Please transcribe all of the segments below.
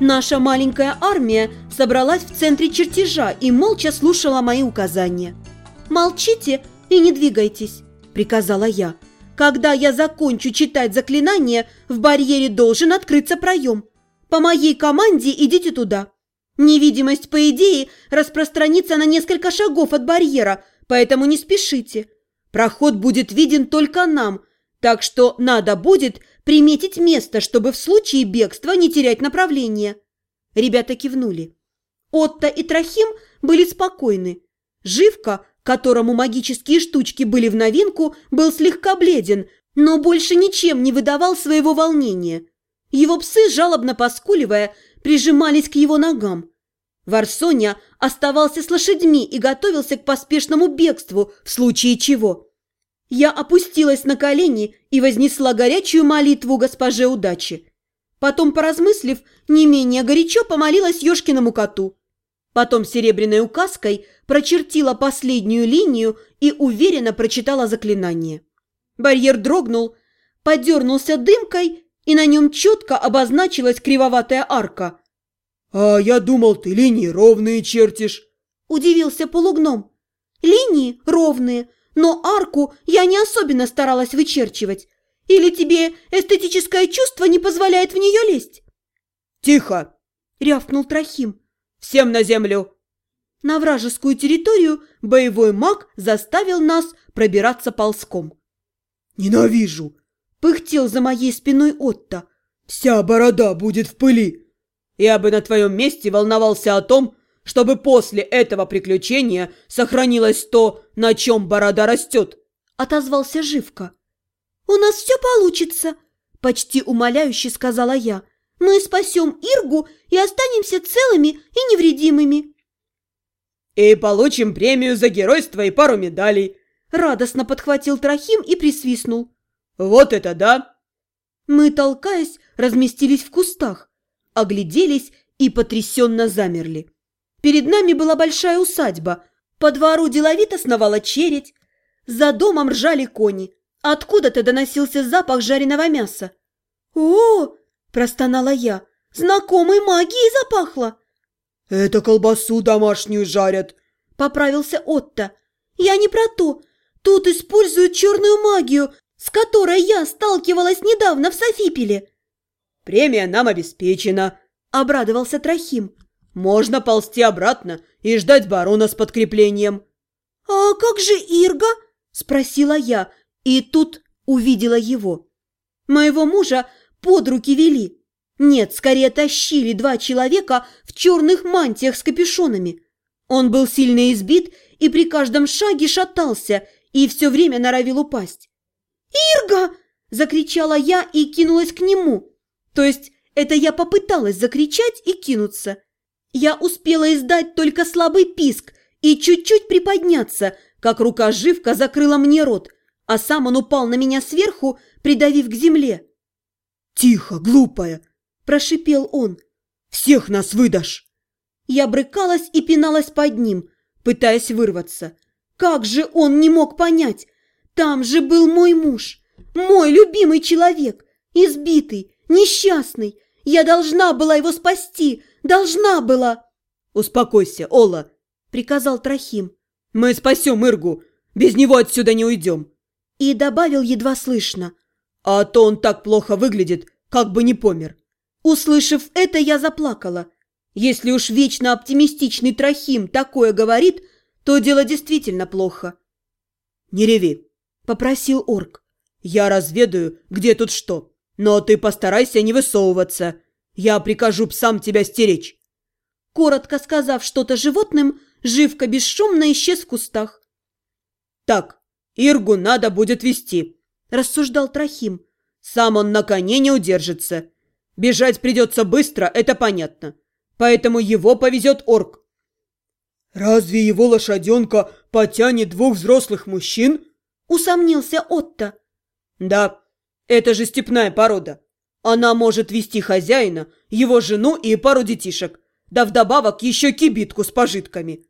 Наша маленькая армия собралась в центре чертежа и молча слушала мои указания. «Молчите и не двигайтесь», – приказала я. «Когда я закончу читать заклинание, в барьере должен открыться проем. По моей команде идите туда. Невидимость, по идее, распространится на несколько шагов от барьера, поэтому не спешите. Проход будет виден только нам, так что надо будет приметить место, чтобы в случае бегства не терять направление. Ребята кивнули. Отто и Трохим были спокойны. Живка, которому магические штучки были в новинку, был слегка бледен, но больше ничем не выдавал своего волнения. Его псы, жалобно поскуливая, прижимались к его ногам. Варсоня оставался с лошадьми и готовился к поспешному бегству в случае чего. Я опустилась на колени и вознесла горячую молитву госпоже удачи. Потом, поразмыслив, не менее горячо помолилась Ёшкиному коту. Потом серебряной указкой прочертила последнюю линию и уверенно прочитала заклинание. Барьер дрогнул, подернулся дымкой, и на нем четко обозначилась кривоватая арка. «А я думал, ты линии ровные чертишь», – удивился полугном. «Линии ровные, но арку я не особенно старалась вычерчивать. Или тебе эстетическое чувство не позволяет в нее лезть?» «Тихо!» – рявкнул Трохим. «Всем на землю!» На вражескую территорию боевой маг заставил нас пробираться ползком. «Ненавижу!» – пыхтел за моей спиной Отто. «Вся борода будет в пыли!» «Я бы на твоем месте волновался о том, чтобы после этого приключения сохранилось то, на чем борода растет», – отозвался Живка. «У нас все получится», – почти умоляюще сказала я. «Мы спасем Иргу и останемся целыми и невредимыми». «И получим премию за геройство и пару медалей», – радостно подхватил Трохим и присвистнул. «Вот это да!» Мы, толкаясь, разместились в кустах, огляделись и потрясенно замерли. Перед нами была большая усадьба. По двору деловито сновала чередь. За домом ржали кони. Откуда-то доносился запах жареного мяса. «О!» – простонала я. «Знакомой магией запахло!» «Это колбасу домашнюю жарят!» – поправился Отто. «Я не про то. Тут используют черную магию, с которой я сталкивалась недавно в Софипеле». «Премия нам обеспечена», – обрадовался Трохим. Можно ползти обратно и ждать барона с подкреплением. «А как же Ирга?» – спросила я, и тут увидела его. Моего мужа под руки вели. Нет, скорее тащили два человека в черных мантиях с капюшонами. Он был сильно избит и при каждом шаге шатался и все время норовил упасть. «Ирга!» – закричала я и кинулась к нему. То есть это я попыталась закричать и кинуться. Я успела издать только слабый писк и чуть-чуть приподняться, как рука живка закрыла мне рот, а сам он упал на меня сверху, придавив к земле. «Тихо, глупая!» – прошипел он. «Всех нас выдашь!» Я брыкалась и пиналась под ним, пытаясь вырваться. Как же он не мог понять? Там же был мой муж, мой любимый человек, избитый, несчастный. Я должна была его спасти, Должна была!» «Успокойся, Ола!» – приказал Трохим. «Мы спасем Иргу! Без него отсюда не уйдем!» И добавил едва слышно. «А то он так плохо выглядит, как бы не помер!» Услышав это, я заплакала. Если уж вечно оптимистичный Трохим такое говорит, то дело действительно плохо. «Не реви», – попросил орк. «Я разведаю, где тут что, но ты постарайся не высовываться. Я прикажу псам тебя стеречь!» Коротко сказав что-то животным, Живка бесшумно исчез в кустах. «Так, Иргу надо будет вести», – рассуждал Трохим. «Сам он на коне не удержится. Бежать придется быстро, это понятно. Поэтому его повезет орк». «Разве его лошаденка потянет двух взрослых мужчин?» – усомнился Отто. «Да, это же степная порода. Она может вести хозяина, его жену и пару детишек. да вдобавок еще кибитку с пожитками».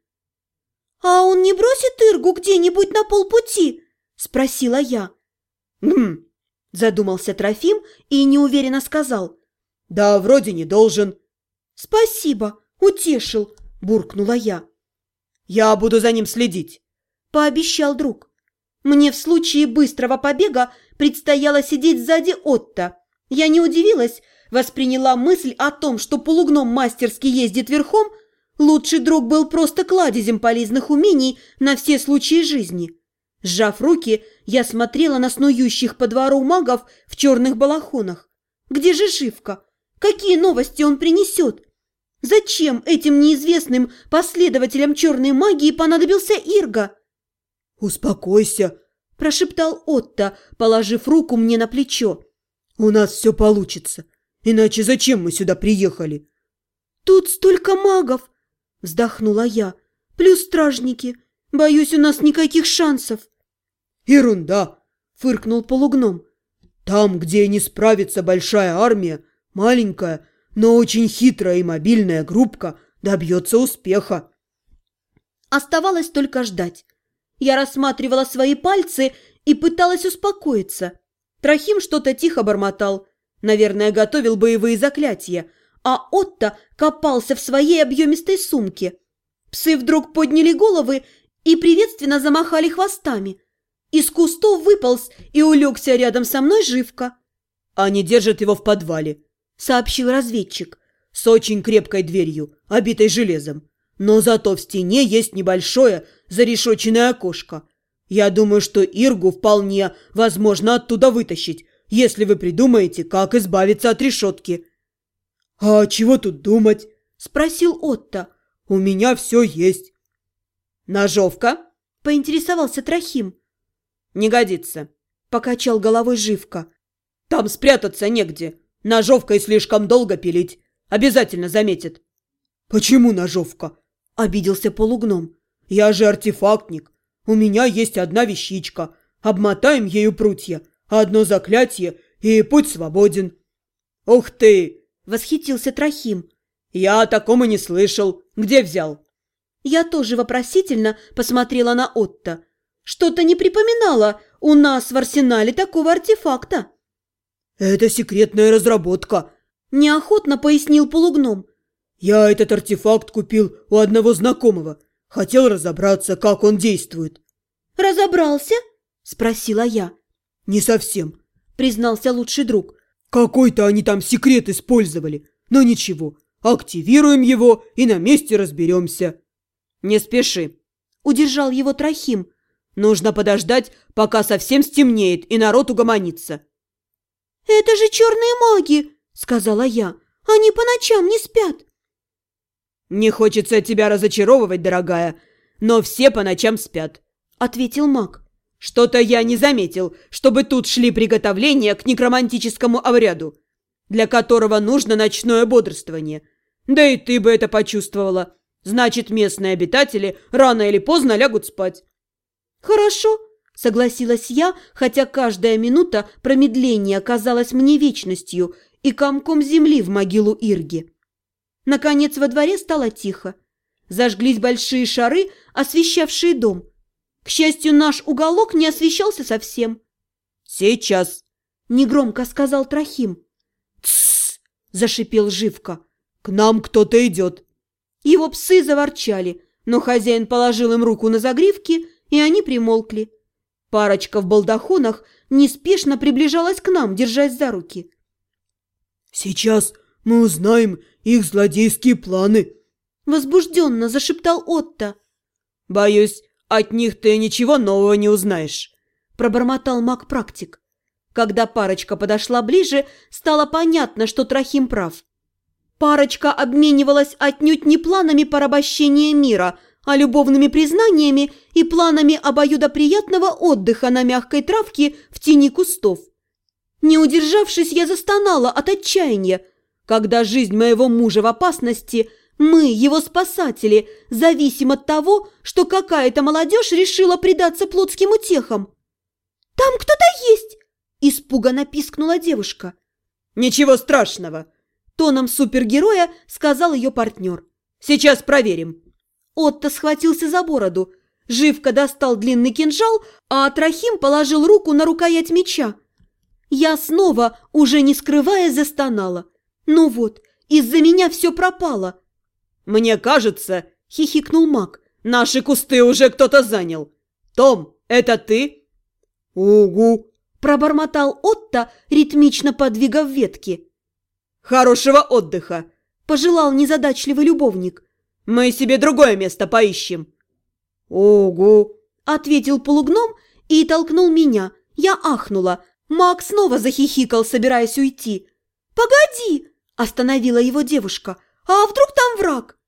«А он не бросит Иргу где-нибудь на полпути?» – спросила я. «Хм», – задумался Трофим и неуверенно сказал. «Да, вроде не должен». «Спасибо, утешил», – буркнула я. «Я буду за ним следить», – пообещал друг. Мне в случае быстрого побега предстояло сидеть сзади Отто. Я не удивилась, восприняла мысль о том, что полугном мастерски ездит верхом, лучший друг был просто кладезем полезных умений на все случаи жизни. Сжав руки, я смотрела на снующих по двору магов в черных балахонах. Где же Живка? Какие новости он принесет? Зачем этим неизвестным последователям черной магии понадобился Ирга? «Успокойся», – прошептал Отто, положив руку мне на плечо. «У нас все получится. Иначе зачем мы сюда приехали?» «Тут столько магов!» – вздохнула я. «Плюс стражники. Боюсь, у нас никаких шансов». «Ерунда!» – фыркнул полугном. «Там, где не справится большая армия, маленькая, но очень хитрая и мобильная группка добьется успеха». Оставалось только ждать. Я рассматривала свои пальцы и пыталась успокоиться. Трохим что-то тихо бормотал. Наверное, готовил боевые заклятия, а Отто копался в своей объемистой сумке. Псы вдруг подняли головы и приветственно замахали хвостами. Из кустов выполз и улегся рядом со мной живка. «Они держат его в подвале», — сообщил разведчик. «С очень крепкой дверью, обитой железом. Но зато в стене есть небольшое зарешоченное окошко. Я думаю, что Иргу вполне возможно оттуда вытащить, если вы придумаете, как избавиться от решетки». «А чего тут думать?» – спросил Отто. «У меня все есть». «Ножовка?» – поинтересовался Трохим. «Не годится», – покачал головой Живка. «Там спрятаться негде. Ножовкой слишком долго пилить. Обязательно заметит». «Почему ножовка?» – обиделся полугном. «Я же артефактник. У меня есть одна вещичка. Обмотаем ею прутья, одно заклятие, и путь свободен». «Ух ты!» – восхитился Трохим. «Я о таком и не слышал. Где взял?» Я тоже вопросительно посмотрела на Отто. Что-то не припоминала у нас в арсенале такого артефакта. «Это секретная разработка», – неохотно пояснил полугном. «Я этот артефакт купил у одного знакомого. Хотел разобраться, как он действует». «Разобрался?» – спросила я. «Не совсем», – признался лучший друг. «Какой-то они там секрет использовали. Но ничего, активируем его и на месте разберемся». «Не спеши», – удержал его Трохим. «Нужно подождать, пока совсем стемнеет и народ угомонится». «Это же черные маги!» – сказала я. «Они по ночам не спят». «Не хочется тебя разочаровывать, дорогая, но все по ночам спят», — ответил маг. «Что-то я не заметил, чтобы тут шли приготовления к некромантическому обряду, для которого нужно ночное бодрствование. Да и ты бы это почувствовала. Значит, местные обитатели рано или поздно лягут спать». «Хорошо», — согласилась я, хотя каждая минута промедления казалась мне вечностью и комком земли в могилу Ирги. Наконец во дворе стало тихо. Зажглись большие шары, освещавшие дом. К счастью, наш уголок не освещался совсем. «Сейчас!» – негромко сказал Трохим. «Тссс!» – зашипел Живка. «К нам кто-то идет!» Его псы заворчали, но хозяин положил им руку на загривки, и они примолкли. Парочка в балдахонах неспешно приближалась к нам, держась за руки. «Сейчас мы узнаем их злодейские планы!» Возбужденно зашептал Отто. «Боюсь, от них ты ничего нового не узнаешь», пробормотал маг-практик. Когда парочка подошла ближе, стало понятно, что Трохим прав. Парочка обменивалась отнюдь не планами порабощения мира, а любовными признаниями и планами обоюдоприятного отдыха на мягкой травке в тени кустов. Не удержавшись, я застонала от отчаяния, когда жизнь моего мужа в опасности, мы, его спасатели, зависим от того, что какая-то молодежь решила предаться плотским утехам. «Там кто-то есть!» – испуганно пискнула девушка. «Ничего страшного!» – тоном супергероя сказал ее партнер. Сейчас проверим». Отто схватился за бороду. Живка достал длинный кинжал, а Трахим положил руку на рукоять меча. Я снова, уже не скрывая, застонала. Ну вот, из-за меня все пропало. «Мне кажется», — хихикнул маг, — «наши кусты уже кто-то занял. Том, это ты?» «Угу», — пробормотал Отто, ритмично подвигав ветки. «Хорошего отдыха!» – пожелал незадачливый любовник. «Мы себе другое место поищем!» «Угу!» – ответил полугном и толкнул меня. Я ахнула. Маг снова захихикал, собираясь уйти. «Погоди!» – остановила его девушка. «А вдруг там враг?»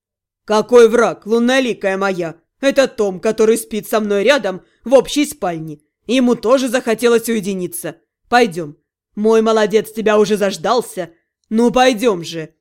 «Какой враг, лунноликая моя? Это Том, который спит со мной рядом в общей спальне. Ему тоже захотелось уединиться. Пойдем. Мой молодец тебя уже заждался. Ну, пойдем же!»